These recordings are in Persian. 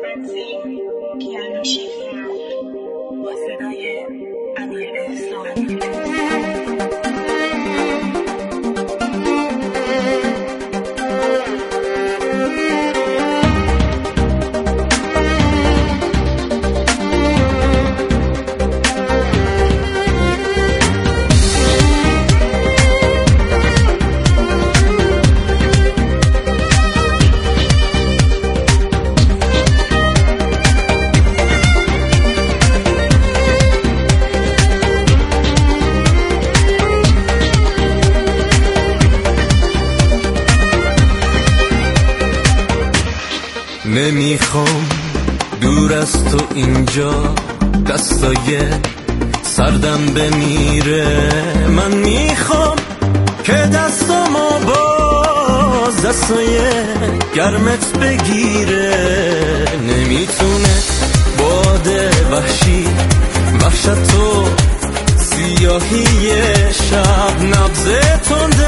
Francine, Keanu Sheehan, Waseda Amir Sohan. نمی‌خوام دور از تو اینجا دستای سردم بمیره. من می‌خوام که دستامو باز دستای گرمت بگیره. نمی‌تونه باده وحشی وحشت تو سیاهی شب نبزه تند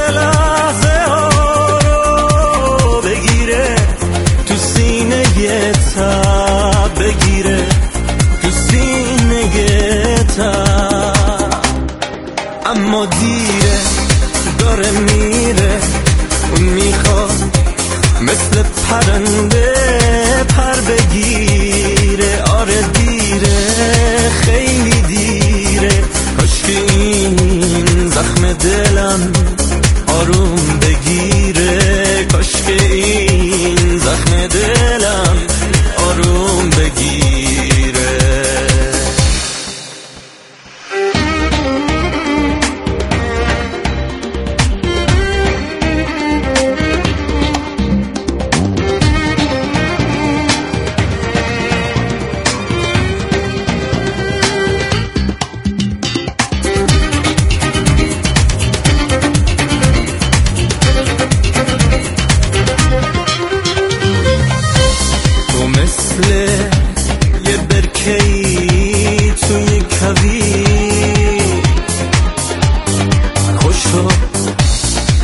خوشا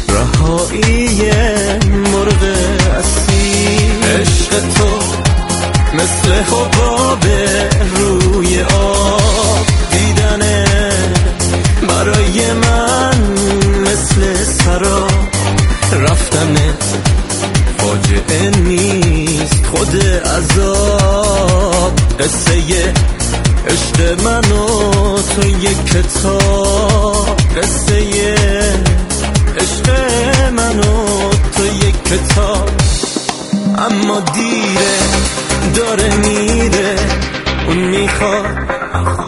رهایی مرغ اصیل عشق تو مثل حباب روی آب. دیدنه برای من مثل سرا. رفتنت فاجعه نیست خود عذاب. قصه عشق من و تو یک کتاب. قصه عشق من و تو یک کتاب. اما دیره داره میره اون می‌خواد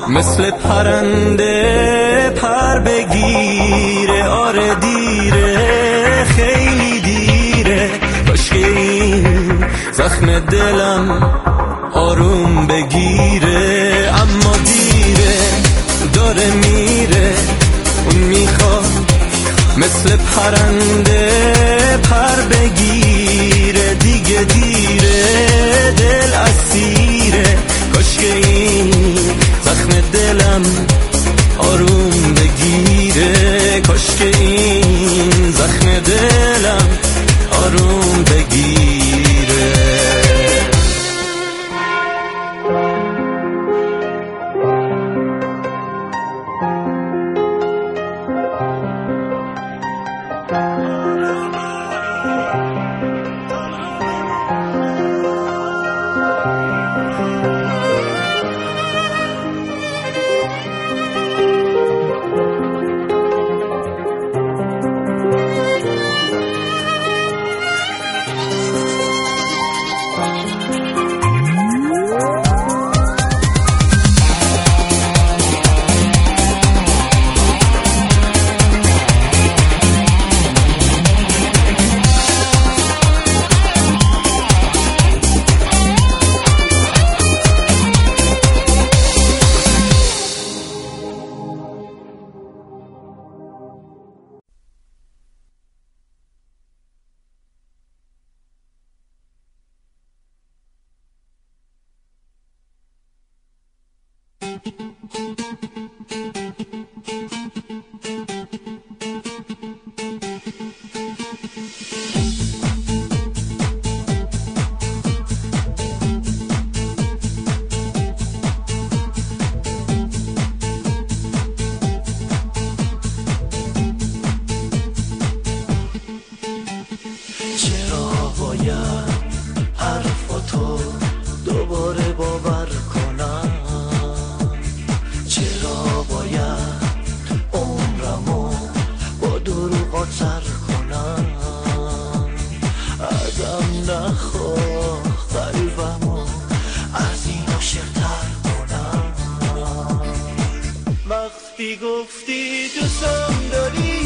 مثل پرنده پر بگیره. آره دیره خیلی دیره. که این زخم دلم آروم بگیره. داره میره. اون می‌خواد مثل پرنده پر بگیره. دیگه دیره دل اسیره کاش که این زخم دلم 切磋过呀。gifted to somebody.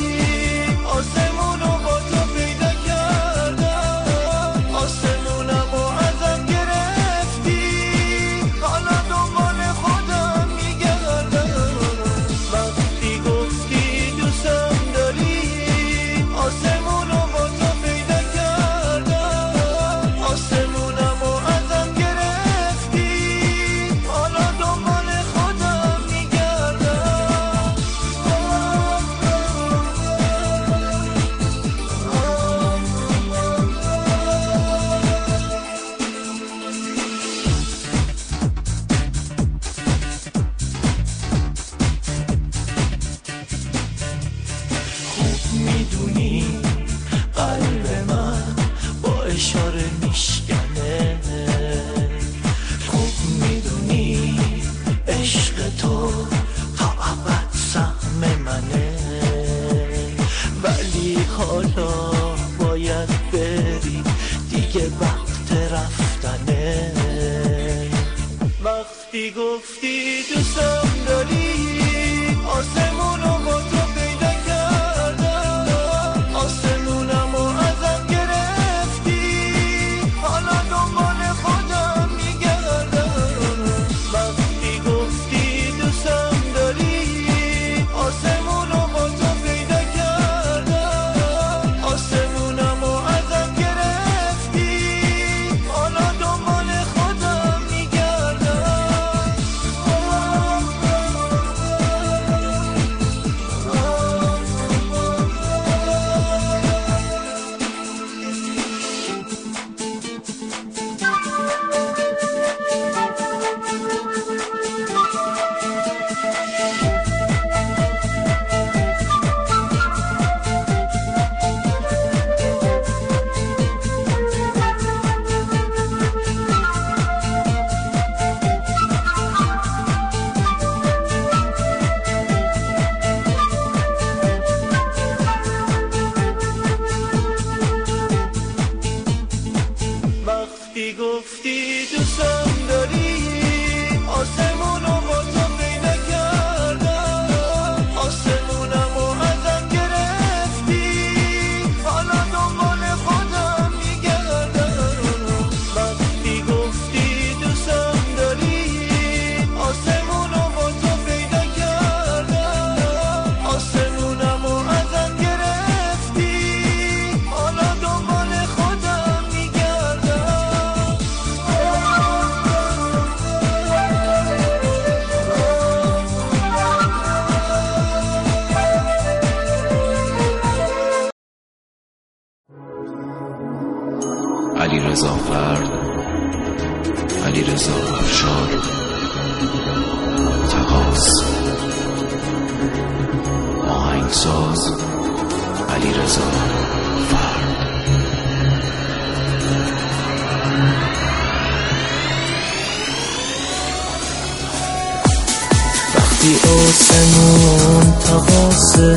حواسه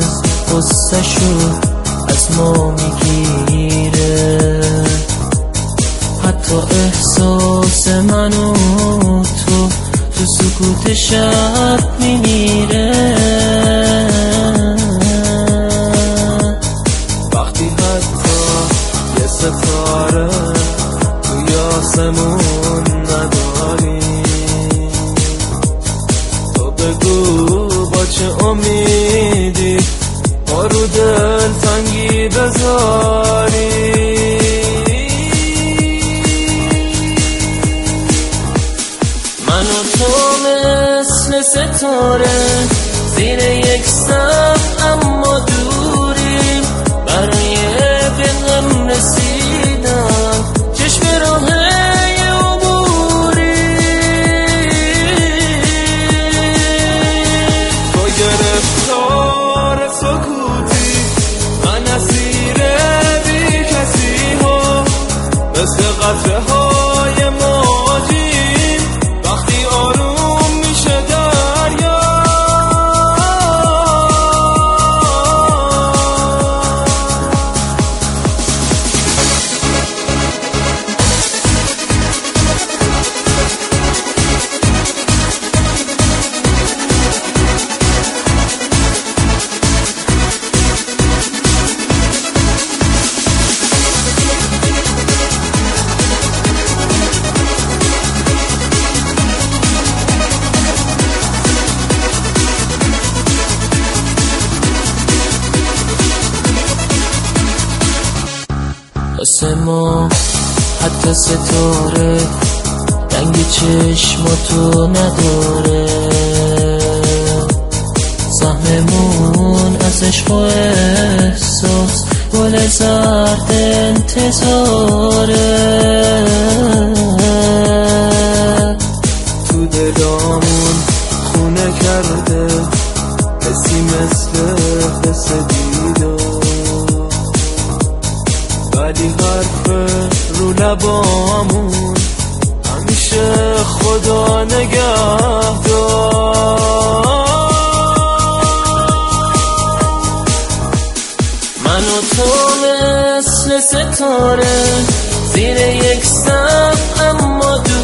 قصه شو از ما می‌گیره. حتی احساس من و تو تو سکوت شب میمیره. وقتی حتی یه ستاره تو یاسمون چه امیدی ما رو دل تنگی بذاری. من تو مثل ستاره زیر یک سر. 없어? مثل ستاره رنگ چشماتو نداره. سهممون از عشق و احساس گل زرد انتظاره. من و تو مثل ستاره. زیر یک سقف اما دوریم